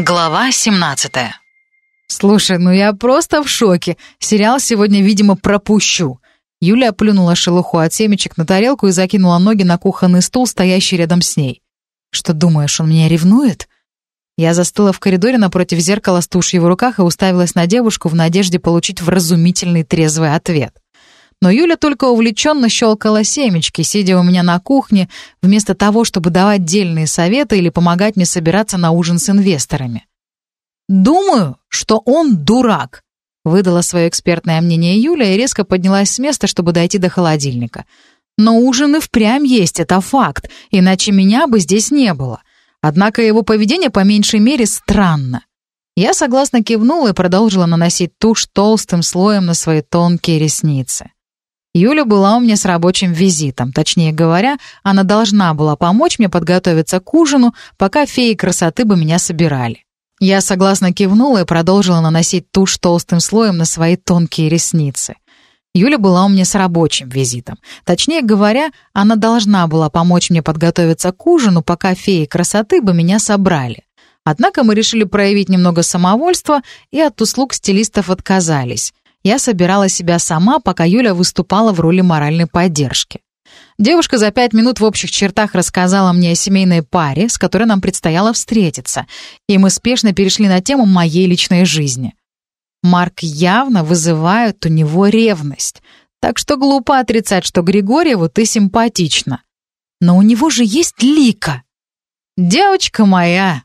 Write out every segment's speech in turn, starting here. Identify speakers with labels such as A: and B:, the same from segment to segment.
A: Глава 17
B: «Слушай, ну я просто в шоке. Сериал сегодня, видимо, пропущу». Юля плюнула шелуху от семечек на тарелку и закинула ноги на кухонный стул, стоящий рядом с ней. «Что думаешь, он меня ревнует?» Я застыла в коридоре напротив зеркала с тушью в руках и уставилась на девушку в надежде получить вразумительный трезвый ответ. Но Юля только увлеченно щелкала семечки, сидя у меня на кухне, вместо того, чтобы давать дельные советы или помогать мне собираться на ужин с инвесторами. «Думаю, что он дурак», — выдала свое экспертное мнение Юля и резко поднялась с места, чтобы дойти до холодильника. «Но ужин и впрямь есть, это факт, иначе меня бы здесь не было. Однако его поведение по меньшей мере странно. Я согласно кивнула и продолжила наносить тушь толстым слоем на свои тонкие ресницы. Юля была у меня с рабочим визитом. Точнее говоря, она должна была помочь мне подготовиться к ужину, пока феи красоты бы меня собирали. Я согласно кивнула и продолжила наносить тушь толстым слоем на свои тонкие ресницы. Юля была у меня с рабочим визитом. Точнее говоря, она должна была помочь мне подготовиться к ужину, пока феи красоты бы меня собрали. Однако мы решили проявить немного самовольства и от услуг стилистов отказались. Я собирала себя сама, пока Юля выступала в роли моральной поддержки. Девушка за пять минут в общих чертах рассказала мне о семейной паре, с которой нам предстояло встретиться, и мы спешно перешли на тему моей личной жизни. Марк явно вызывает у него ревность. Так что глупо отрицать, что Григорьеву ты симпатична. Но у него же есть Лика. «Девочка моя!»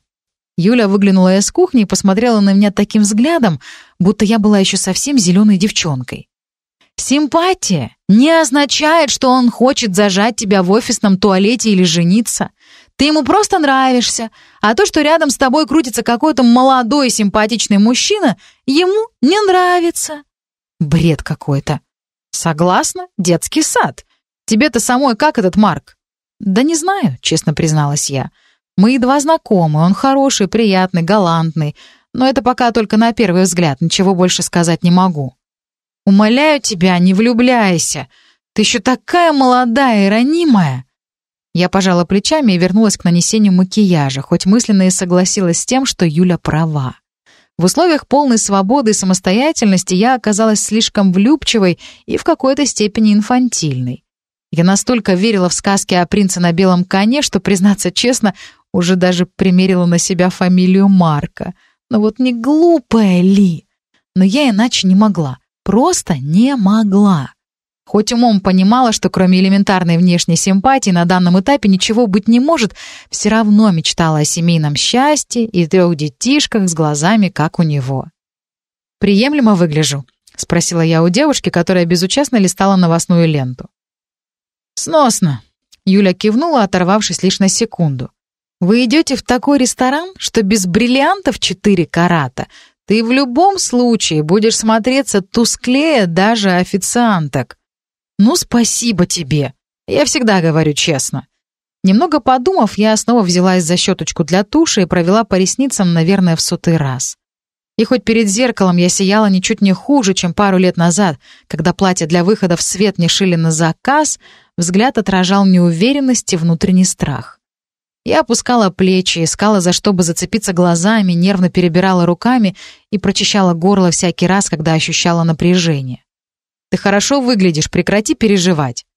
B: Юля выглянула из кухни и посмотрела на меня таким взглядом, будто я была еще совсем зеленой девчонкой. «Симпатия не означает, что он хочет зажать тебя в офисном туалете или жениться. Ты ему просто нравишься, а то, что рядом с тобой крутится какой-то молодой симпатичный мужчина, ему не нравится. Бред какой-то. Согласна? Детский сад. Тебе-то самой как этот Марк? Да не знаю, честно призналась я. Мы едва знакомы, он хороший, приятный, галантный, но это пока только на первый взгляд, ничего больше сказать не могу. Умоляю тебя, не влюбляйся. Ты еще такая молодая и ранимая. Я пожала плечами и вернулась к нанесению макияжа, хоть мысленно и согласилась с тем, что Юля права. В условиях полной свободы и самостоятельности я оказалась слишком влюбчивой и в какой-то степени инфантильной. Я настолько верила в сказки о принце на белом коне, что, признаться честно, уже даже примерила на себя фамилию Марка. Но вот не глупая ли? Но я иначе не могла. Просто не могла. Хоть умом понимала, что кроме элементарной внешней симпатии на данном этапе ничего быть не может, все равно мечтала о семейном счастье и трех детишках с глазами, как у него. «Приемлемо выгляжу?» — спросила я у девушки, которая безучастно листала новостную ленту. «Сносно», — Юля кивнула, оторвавшись лишь на секунду. «Вы идете в такой ресторан, что без бриллиантов четыре карата ты в любом случае будешь смотреться тусклее даже официанток». «Ну, спасибо тебе. Я всегда говорю честно». Немного подумав, я снова взялась за щеточку для туши и провела по ресницам, наверное, в сотый раз. И хоть перед зеркалом я сияла ничуть не хуже, чем пару лет назад, когда платье для выхода в свет не шили на заказ, взгляд отражал неуверенность и внутренний страх. Я опускала плечи, искала за что бы зацепиться глазами, нервно перебирала руками и прочищала горло всякий раз, когда ощущала напряжение. Ты хорошо выглядишь, прекрати переживать».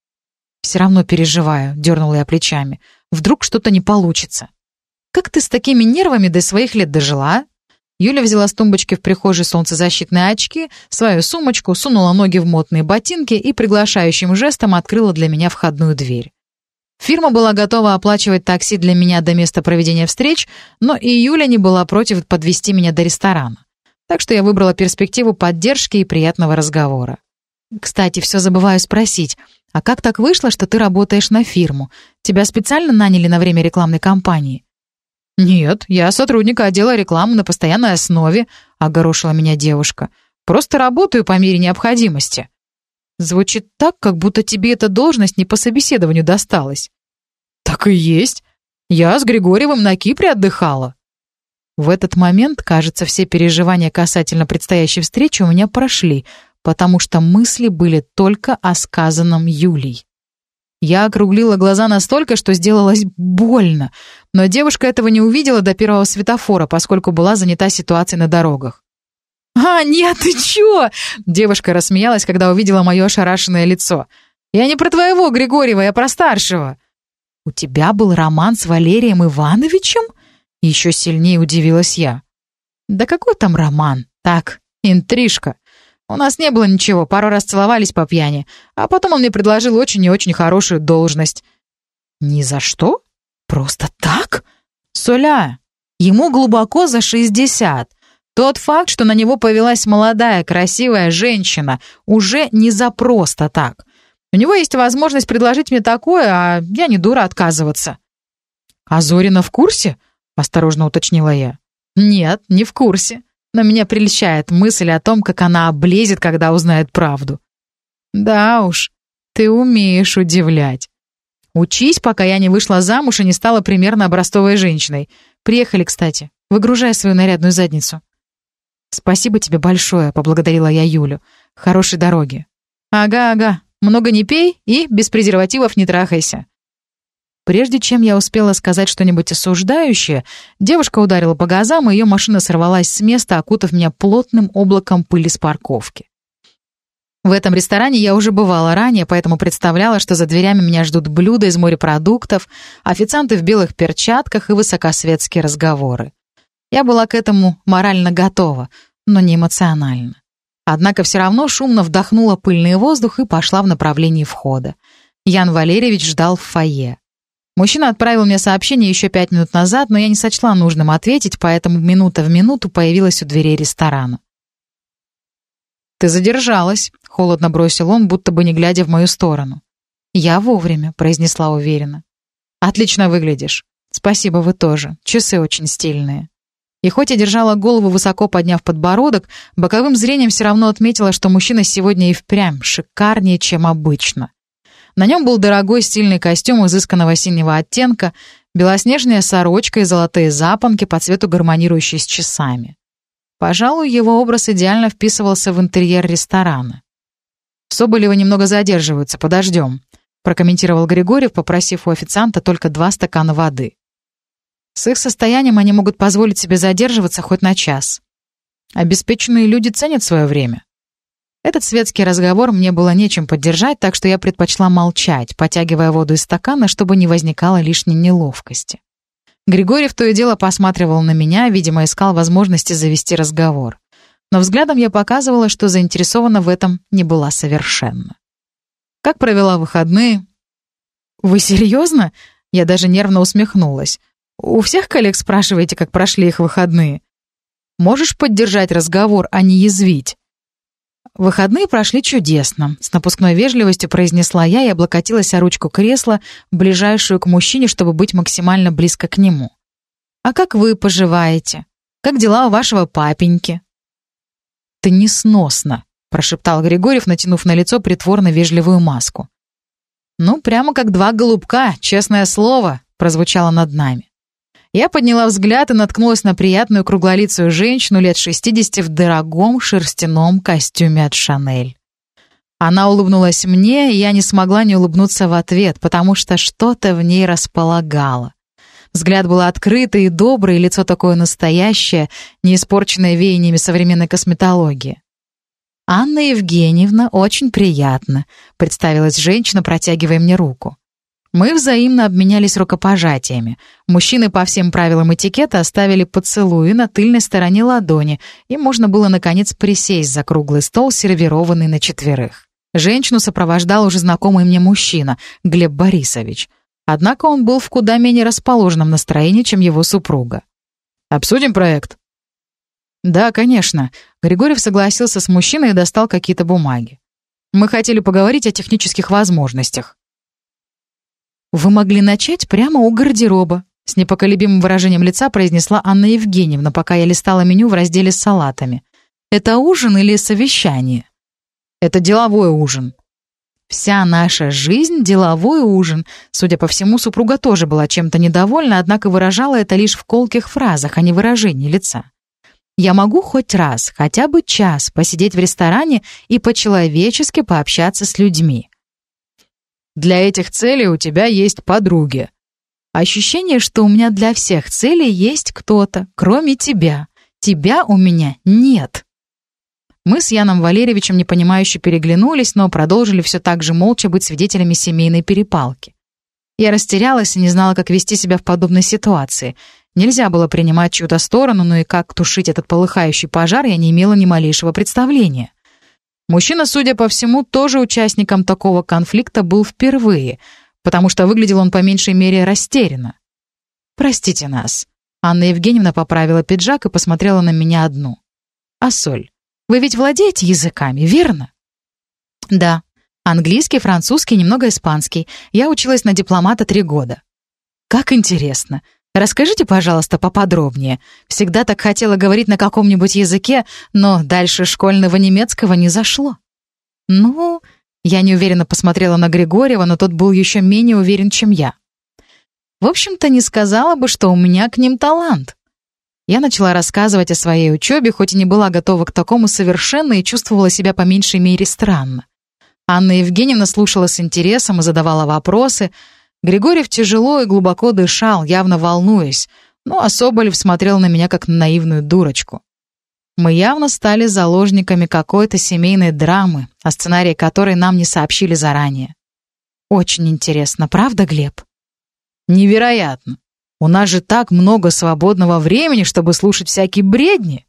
B: «Все равно переживаю», — дернула я плечами. «Вдруг что-то не получится». «Как ты с такими нервами до своих лет дожила?» Юля взяла с тумбочки в прихожей солнцезащитные очки, свою сумочку, сунула ноги в модные ботинки и приглашающим жестом открыла для меня входную дверь. Фирма была готова оплачивать такси для меня до места проведения встреч, но и Юля не была против подвести меня до ресторана. Так что я выбрала перспективу поддержки и приятного разговора. Кстати, все забываю спросить, а как так вышло, что ты работаешь на фирму? Тебя специально наняли на время рекламной кампании? «Нет, я сотрудник отдела рекламы на постоянной основе», — огорошила меня девушка. «Просто работаю по мере необходимости». Звучит так, как будто тебе эта должность не по собеседованию досталась. «Так и есть. Я с Григорьевым на Кипре отдыхала». В этот момент, кажется, все переживания касательно предстоящей встречи у меня прошли, потому что мысли были только о сказанном Юлей. Я округлила глаза настолько, что сделалось больно, но девушка этого не увидела до первого светофора, поскольку была занята ситуацией на дорогах. «А, нет, ты чё?» Девушка рассмеялась, когда увидела мое ошарашенное лицо. «Я не про твоего Григорьева, я про старшего». «У тебя был роман с Валерием Ивановичем?» Еще сильнее удивилась я. «Да какой там роман? Так, интрижка. У нас не было ничего, пару раз целовались по пьяни, а потом он мне предложил очень и очень хорошую должность». «Ни за что? Просто так?» «Соля, ему глубоко за шестьдесят. Тот факт, что на него повелась молодая, красивая женщина, уже не за просто так. У него есть возможность предложить мне такое, а я не дура отказываться». «А Зорина в курсе?» — осторожно уточнила я. «Нет, не в курсе. Но меня прельщает мысль о том, как она облезет, когда узнает правду». «Да уж, ты умеешь удивлять. Учись, пока я не вышла замуж и не стала примерно образцовой женщиной. Приехали, кстати. Выгружай свою нарядную задницу». «Спасибо тебе большое», — поблагодарила я Юлю. «Хорошей дороги». «Ага, ага. Много не пей и без презервативов не трахайся». Прежде чем я успела сказать что-нибудь осуждающее, девушка ударила по газам, и ее машина сорвалась с места, окутав меня плотным облаком пыли с парковки. В этом ресторане я уже бывала ранее, поэтому представляла, что за дверями меня ждут блюда из морепродуктов, официанты в белых перчатках и высокосветские разговоры. Я была к этому морально готова, но не эмоционально. Однако все равно шумно вдохнула пыльный воздух и пошла в направлении входа. Ян Валерьевич ждал в фойе. Мужчина отправил мне сообщение еще пять минут назад, но я не сочла нужным ответить, поэтому минута в минуту появилась у дверей ресторана. «Ты задержалась», — холодно бросил он, будто бы не глядя в мою сторону. «Я вовремя», — произнесла уверенно. «Отлично выглядишь. Спасибо, вы тоже. Часы очень стильные». И хоть я держала голову высоко подняв подбородок, боковым зрением все равно отметила, что мужчина сегодня и впрямь шикарнее, чем обычно. На нем был дорогой стильный костюм изысканного синего оттенка, белоснежная сорочка и золотые запонки по цвету гармонирующие с часами. Пожалуй, его образ идеально вписывался в интерьер ресторана. «Соболевы немного задерживаются, подождем», прокомментировал Григорьев, попросив у официанта только два стакана воды. С их состоянием они могут позволить себе задерживаться хоть на час. Обеспеченные люди ценят свое время. Этот светский разговор мне было нечем поддержать, так что я предпочла молчать, потягивая воду из стакана, чтобы не возникало лишней неловкости. Григорьев то и дело посматривал на меня, видимо, искал возможности завести разговор. Но взглядом я показывала, что заинтересована в этом не была совершенно. «Как провела выходные?» «Вы серьезно?» Я даже нервно усмехнулась. У всех коллег спрашиваете, как прошли их выходные? Можешь поддержать разговор, а не язвить?» «Выходные прошли чудесно», — с напускной вежливостью произнесла я и облокотилась о ручку кресла, ближайшую к мужчине, чтобы быть максимально близко к нему. «А как вы поживаете? Как дела у вашего папеньки?» «Ты несносна», — прошептал Григорьев, натянув на лицо притворно вежливую маску. «Ну, прямо как два голубка, честное слово», — прозвучало над нами. Я подняла взгляд и наткнулась на приятную круглолицую женщину лет 60 в дорогом шерстяном костюме от Шанель. Она улыбнулась мне, и я не смогла не улыбнуться в ответ, потому что что-то в ней располагало. Взгляд был открытый и добрый, лицо такое настоящее, не испорченное веяниями современной косметологии. «Анна Евгеньевна, очень приятно», — представилась женщина, протягивая мне руку. Мы взаимно обменялись рукопожатиями. Мужчины по всем правилам этикета оставили поцелуи на тыльной стороне ладони, и можно было, наконец, присесть за круглый стол, сервированный на четверых. Женщину сопровождал уже знакомый мне мужчина, Глеб Борисович. Однако он был в куда менее расположенном настроении, чем его супруга. «Обсудим проект?» «Да, конечно». Григорьев согласился с мужчиной и достал какие-то бумаги. «Мы хотели поговорить о технических возможностях». «Вы могли начать прямо у гардероба», — с непоколебимым выражением лица произнесла Анна Евгеньевна, пока я листала меню в разделе с салатами. «Это ужин или совещание?» «Это деловой ужин». Вся наша жизнь — деловой ужин. Судя по всему, супруга тоже была чем-то недовольна, однако выражала это лишь в колких фразах, а не выражении лица. Я могу хоть раз, хотя бы час, посидеть в ресторане и по-человечески пообщаться с людьми. Для этих целей у тебя есть подруги. Ощущение, что у меня для всех целей есть кто-то, кроме тебя. Тебя у меня нет. Мы с Яном Валерьевичем непонимающе переглянулись, но продолжили все так же молча быть свидетелями семейной перепалки. Я растерялась и не знала, как вести себя в подобной ситуации. Нельзя было принимать чью-то сторону, но и как тушить этот полыхающий пожар я не имела ни малейшего представления. Мужчина, судя по всему, тоже участником такого конфликта был впервые — потому что выглядел он по меньшей мере растерянно. «Простите нас». Анна Евгеньевна поправила пиджак и посмотрела на меня одну. «А Соль, вы ведь владеете языками, верно?» «Да. Английский, французский, немного испанский. Я училась на дипломата три года». «Как интересно. Расскажите, пожалуйста, поподробнее. Всегда так хотела говорить на каком-нибудь языке, но дальше школьного немецкого не зашло». «Ну, я неуверенно посмотрела на Григорьева, но тот был еще менее уверен, чем я. В общем-то, не сказала бы, что у меня к ним талант. Я начала рассказывать о своей учебе, хоть и не была готова к такому совершенно и чувствовала себя по меньшей мере странно. Анна Евгеньевна слушала с интересом и задавала вопросы. Григорьев тяжело и глубоко дышал, явно волнуясь, ну а Соболев смотрел на меня как на наивную дурочку. Мы явно стали заложниками какой-то семейной драмы, о сценарии которой нам не сообщили заранее. Очень интересно, правда, Глеб? Невероятно. У нас же так много свободного времени, чтобы слушать всякие бредни.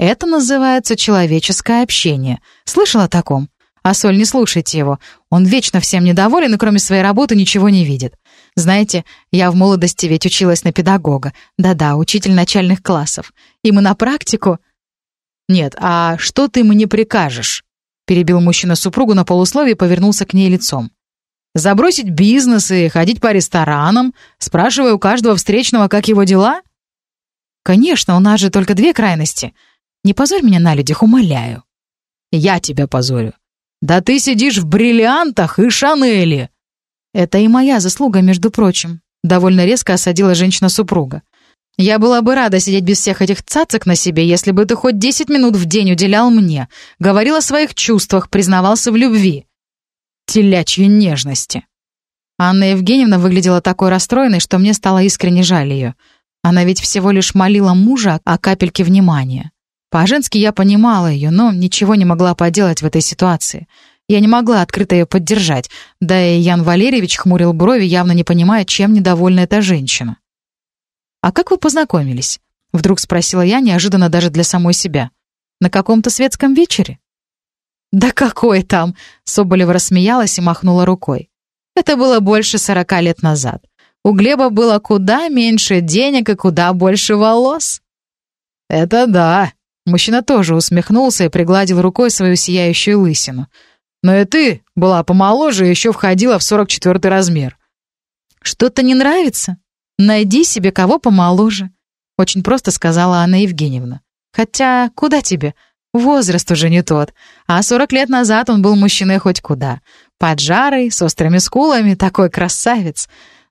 B: Это называется человеческое общение. Слышал о таком? А Соль, не слушайте его. Он вечно всем недоволен и кроме своей работы ничего не видит. Знаете, я в молодости ведь училась на педагога. Да-да, учитель начальных классов. И мы на практику... «Нет, а что ты мне прикажешь?» Перебил мужчина супругу на полусловие и повернулся к ней лицом. «Забросить бизнес и ходить по ресторанам, спрашивая у каждого встречного, как его дела?» «Конечно, у нас же только две крайности. Не позорь меня на людях, умоляю». «Я тебя позорю. Да ты сидишь в бриллиантах и Шанели!» «Это и моя заслуга, между прочим», — довольно резко осадила женщина-супруга. Я была бы рада сидеть без всех этих цацок на себе, если бы ты хоть десять минут в день уделял мне, говорил о своих чувствах, признавался в любви. Телячьи нежности. Анна Евгеньевна выглядела такой расстроенной, что мне стало искренне жаль ее. Она ведь всего лишь молила мужа о капельке внимания. По-женски я понимала ее, но ничего не могла поделать в этой ситуации. Я не могла открыто ее поддержать, да и Ян Валерьевич хмурил брови, явно не понимая, чем недовольна эта женщина. «А как вы познакомились?» — вдруг спросила я, неожиданно даже для самой себя. «На каком-то светском вечере?» «Да какой там!» — Соболева рассмеялась и махнула рукой. «Это было больше сорока лет назад. У Глеба было куда меньше денег и куда больше волос». «Это да!» Мужчина тоже усмехнулся и пригладил рукой свою сияющую лысину. «Но и ты была помоложе и еще входила в сорок четвертый размер». «Что-то не нравится?» «Найди себе кого помоложе», — очень просто сказала Анна Евгеньевна. «Хотя куда тебе? Возраст уже не тот. А сорок лет назад он был мужчиной хоть куда. Поджарый, с острыми скулами, такой красавец.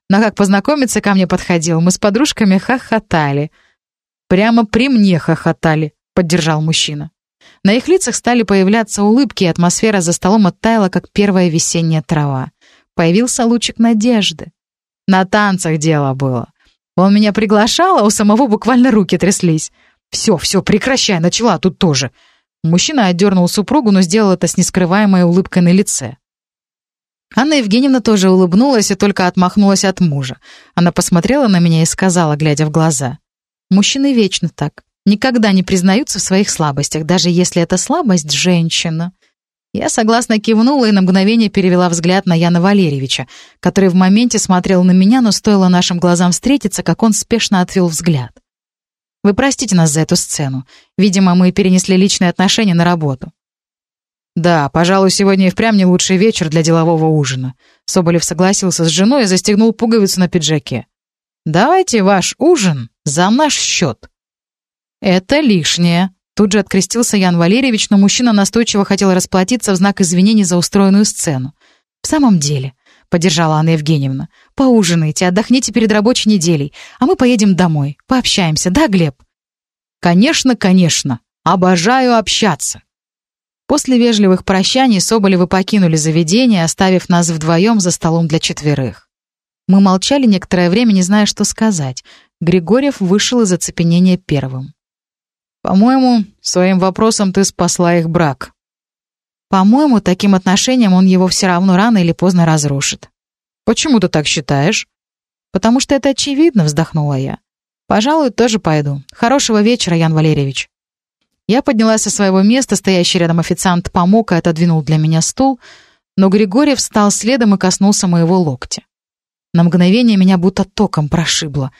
B: Но как познакомиться ко мне подходил, мы с подружками хохотали». «Прямо при мне хохотали», — поддержал мужчина. На их лицах стали появляться улыбки, и атмосфера за столом оттаяла, как первая весенняя трава. Появился лучик надежды. На танцах дело было. Он меня приглашал, а у самого буквально руки тряслись. «Все, все, прекращай, начала тут тоже». Мужчина отдернул супругу, но сделал это с нескрываемой улыбкой на лице. Анна Евгеньевна тоже улыбнулась и только отмахнулась от мужа. Она посмотрела на меня и сказала, глядя в глаза. «Мужчины вечно так. Никогда не признаются в своих слабостях, даже если это слабость женщина. Я согласно кивнула и на мгновение перевела взгляд на Яна Валерьевича, который в моменте смотрел на меня, но стоило нашим глазам встретиться, как он спешно отвел взгляд. «Вы простите нас за эту сцену. Видимо, мы перенесли личные отношения на работу». «Да, пожалуй, сегодня и впрямь не лучший вечер для делового ужина». Соболев согласился с женой и застегнул пуговицу на пиджаке. «Давайте ваш ужин за наш счет». «Это лишнее», Тут же открестился Ян Валерьевич, но мужчина настойчиво хотел расплатиться в знак извинений за устроенную сцену. «В самом деле», — поддержала Анна Евгеньевна, — «поужинайте, отдохните перед рабочей неделей, а мы поедем домой, пообщаемся, да, Глеб?» «Конечно, конечно. Обожаю общаться». После вежливых прощаний Соболевы покинули заведение, оставив нас вдвоем за столом для четверых. Мы молчали некоторое время, не зная, что сказать. Григорьев вышел из оцепенения первым. «По-моему, своим вопросом ты спасла их брак». «По-моему, таким отношением он его все равно рано или поздно разрушит». «Почему ты так считаешь?» «Потому что это очевидно», — вздохнула я. «Пожалуй, тоже пойду. Хорошего вечера, Ян Валерьевич». Я поднялась со своего места, стоящий рядом официант помог и отодвинул для меня стул, но Григорьев встал следом и коснулся моего локтя. На мгновение меня будто током прошибло.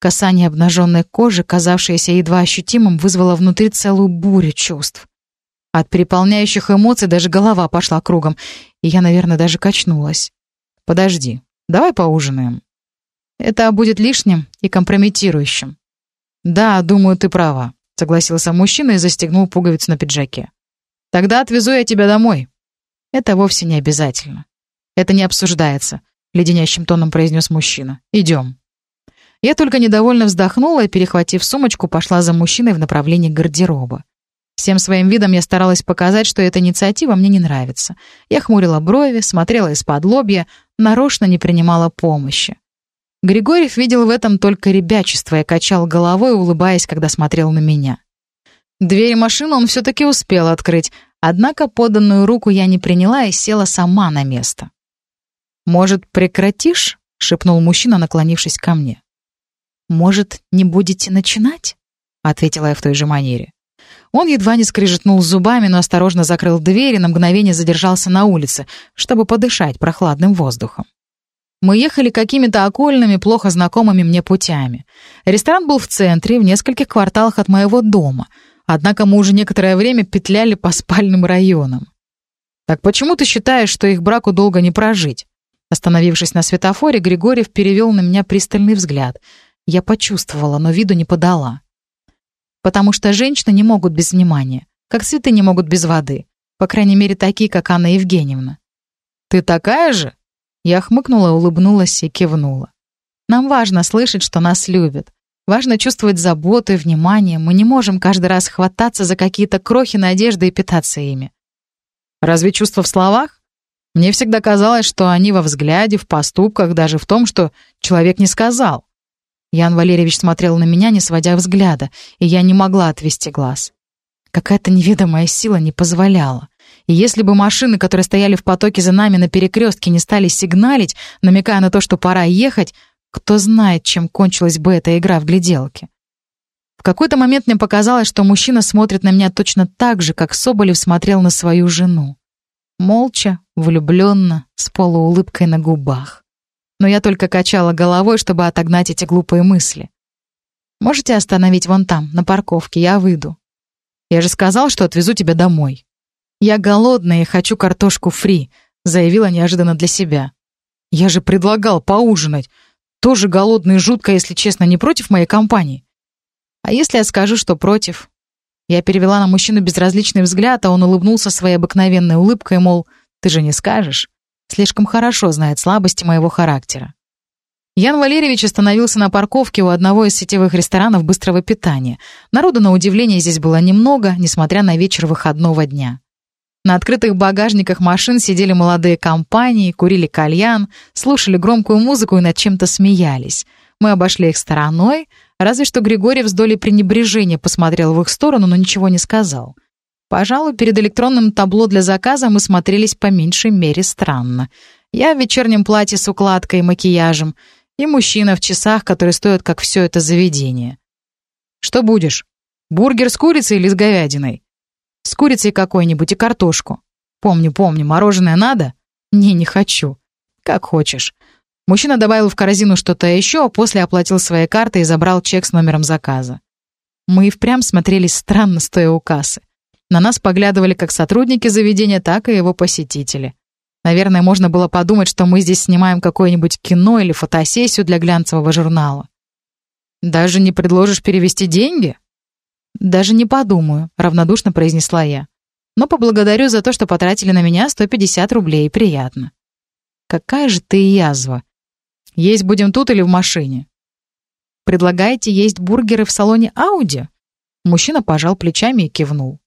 B: Касание обнаженной кожи, казавшееся едва ощутимым, вызвало внутри целую бурю чувств. От переполняющих эмоций даже голова пошла кругом, и я, наверное, даже качнулась. «Подожди, давай поужинаем». «Это будет лишним и компрометирующим». «Да, думаю, ты права», согласился мужчина и застегнул пуговицу на пиджаке. «Тогда отвезу я тебя домой». «Это вовсе не обязательно. Это не обсуждается», — леденящим тоном произнес мужчина. «Идем». Я только недовольно вздохнула и, перехватив сумочку, пошла за мужчиной в направлении гардероба. Всем своим видом я старалась показать, что эта инициатива мне не нравится. Я хмурила брови, смотрела из-под лобья, нарочно не принимала помощи. Григорьев видел в этом только ребячество и качал головой, улыбаясь, когда смотрел на меня. Дверь машины он все-таки успел открыть, однако поданную руку я не приняла и села сама на место. «Может, прекратишь?» — шепнул мужчина, наклонившись ко мне. «Может, не будете начинать?» — ответила я в той же манере. Он едва не скрежетнул зубами, но осторожно закрыл дверь и на мгновение задержался на улице, чтобы подышать прохладным воздухом. Мы ехали какими-то окольными, плохо знакомыми мне путями. Ресторан был в центре, в нескольких кварталах от моего дома. Однако мы уже некоторое время петляли по спальным районам. «Так почему ты считаешь, что их браку долго не прожить?» Остановившись на светофоре, Григорьев перевел на меня пристальный взгляд. Я почувствовала, но виду не подала. «Потому что женщины не могут без внимания, как цветы не могут без воды. По крайней мере, такие, как Анна Евгеньевна». «Ты такая же?» Я хмыкнула, улыбнулась и кивнула. Нам важно слышать, что нас любят. Важно чувствовать заботу и внимание. Мы не можем каждый раз хвататься за какие-то крохи надежды и питаться ими. Разве чувства в словах? Мне всегда казалось, что они во взгляде, в поступках, даже в том, что человек не сказал. Ян Валерьевич смотрел на меня, не сводя взгляда, и я не могла отвести глаз. Какая-то неведомая сила не позволяла. И если бы машины, которые стояли в потоке за нами на перекрестке, не стали сигналить, намекая на то, что пора ехать, кто знает, чем кончилась бы эта игра в гляделке. В какой-то момент мне показалось, что мужчина смотрит на меня точно так же, как Соболев смотрел на свою жену. Молча, влюбленно, с полуулыбкой на губах. Но я только качала головой, чтобы отогнать эти глупые мысли. «Можете остановить вон там, на парковке, я выйду». «Я же сказал, что отвезу тебя домой». «Я голодная и хочу картошку фри», — заявила неожиданно для себя. «Я же предлагал поужинать. Тоже голодный и жутко, если честно, не против моей компании». «А если я скажу, что против?» Я перевела на мужчину безразличный взгляд, а он улыбнулся своей обыкновенной улыбкой, мол, «Ты же не скажешь?» Слишком хорошо знает слабости моего характера. Ян Валерьевич остановился на парковке у одного из сетевых ресторанов быстрого питания. Народу, на удивление, здесь было немного, несмотря на вечер выходного дня. На открытых багажниках машин сидели молодые компании, курили кальян, слушали громкую музыку и над чем-то смеялись. Мы обошли их стороной, разве что Григорьев с долей пренебрежения посмотрел в их сторону, но ничего не сказал. Пожалуй, перед электронным табло для заказа мы смотрелись по меньшей мере странно. Я в вечернем платье с укладкой и макияжем, и мужчина в часах, которые стоят как все это заведение. «Что будешь? Бургер с курицей или с говядиной?» С курицей какой-нибудь и картошку. Помню, помню, мороженое надо? Не, не хочу. Как хочешь. Мужчина добавил в корзину что-то еще, а после оплатил своей картой и забрал чек с номером заказа. Мы и впрямь смотрелись странно, стоя у кассы. На нас поглядывали как сотрудники заведения, так и его посетители. Наверное, можно было подумать, что мы здесь снимаем какое-нибудь кино или фотосессию для глянцевого журнала. «Даже не предложишь перевести деньги?» «Даже не подумаю», — равнодушно произнесла я. «Но поблагодарю за то, что потратили на меня 150 рублей. Приятно». «Какая же ты язва! Есть будем тут или в машине?» «Предлагаете есть бургеры в салоне Ауди?» Мужчина пожал плечами и кивнул.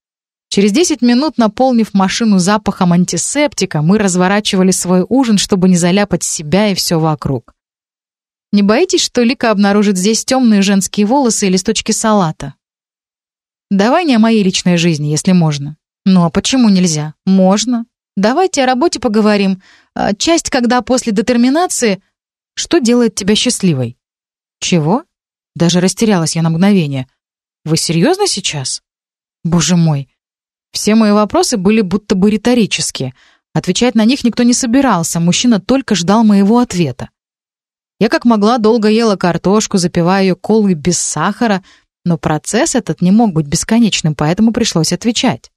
B: Через 10 минут, наполнив машину запахом антисептика, мы разворачивали свой ужин, чтобы не заляпать себя и все вокруг. Не боитесь, что Лика обнаружит здесь темные женские волосы и листочки салата? Давай не о моей личной жизни, если можно. Ну а почему нельзя? Можно. Давайте о работе поговорим. А, часть, когда после детерминации... Что делает тебя счастливой? Чего? Даже растерялась я на мгновение. Вы серьезно сейчас? Боже мой. Все мои вопросы были будто бы риторические. Отвечать на них никто не собирался, мужчина только ждал моего ответа. Я как могла долго ела картошку, запивая ее колой без сахара, но процесс этот не мог быть бесконечным, поэтому пришлось отвечать.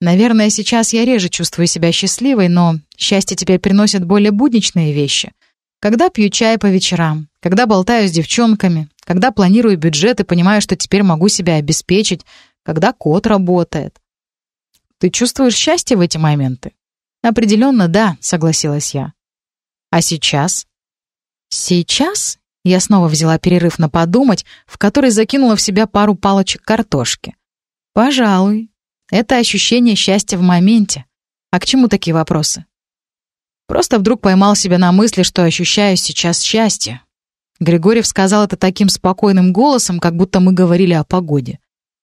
B: Наверное, сейчас я реже чувствую себя счастливой, но счастье теперь приносит более будничные вещи. Когда пью чай по вечерам, когда болтаю с девчонками, когда планирую бюджет и понимаю, что теперь могу себя обеспечить, когда кот работает. Ты чувствуешь счастье в эти моменты? Определенно, да, согласилась я. А сейчас? Сейчас я снова взяла перерыв на подумать, в который закинула в себя пару палочек картошки. Пожалуй, это ощущение счастья в моменте. А к чему такие вопросы? Просто вдруг поймал себя на мысли, что ощущаю сейчас счастье. Григорьев сказал это таким спокойным голосом, как будто мы говорили о погоде.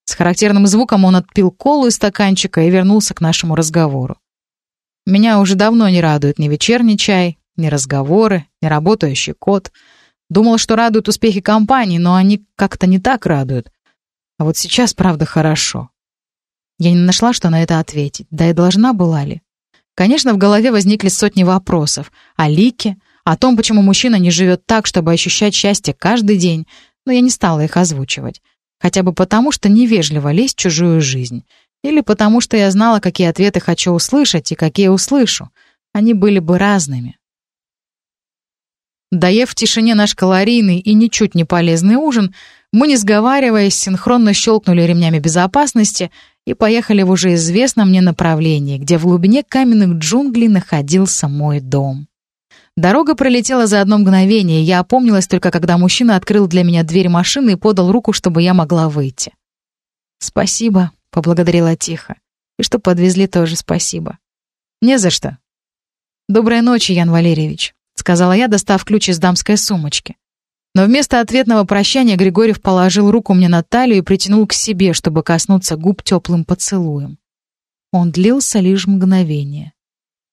B: С характерным звуком он отпил колу из стаканчика и вернулся к нашему разговору. Меня уже давно не радует ни вечерний чай, ни разговоры, ни работающий код. Думал, что радуют успехи компании, но они как-то не так радуют. А вот сейчас, правда, хорошо. Я не нашла, что на это ответить. Да и должна была ли? Конечно, в голове возникли сотни вопросов. О лике, о том, почему мужчина не живет так, чтобы ощущать счастье каждый день, но я не стала их озвучивать. Хотя бы потому, что невежливо лезть в чужую жизнь. Или потому, что я знала, какие ответы хочу услышать и какие услышу. Они были бы разными. Доев в тишине наш калорийный и ничуть не полезный ужин, мы, не сговариваясь, синхронно щелкнули ремнями безопасности и поехали в уже известном мне направлении, где в глубине каменных джунглей находился мой дом. Дорога пролетела за одно мгновение, я опомнилась только, когда мужчина открыл для меня дверь машины и подал руку, чтобы я могла выйти. «Спасибо», — поблагодарила тихо. «И что подвезли, тоже спасибо». «Не за что». «Доброй ночи, Ян Валерьевич» сказала я, достав ключ из дамской сумочки. Но вместо ответного прощания Григорьев положил руку мне на талию и притянул к себе, чтобы коснуться губ теплым поцелуем. Он длился лишь мгновение.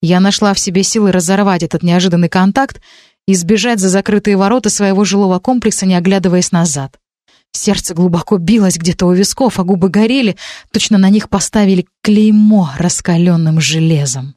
B: Я нашла в себе силы разорвать этот неожиданный контакт и сбежать за закрытые ворота своего жилого комплекса, не оглядываясь назад. Сердце глубоко билось где-то у висков, а губы горели, точно на них поставили клеймо раскаленным железом.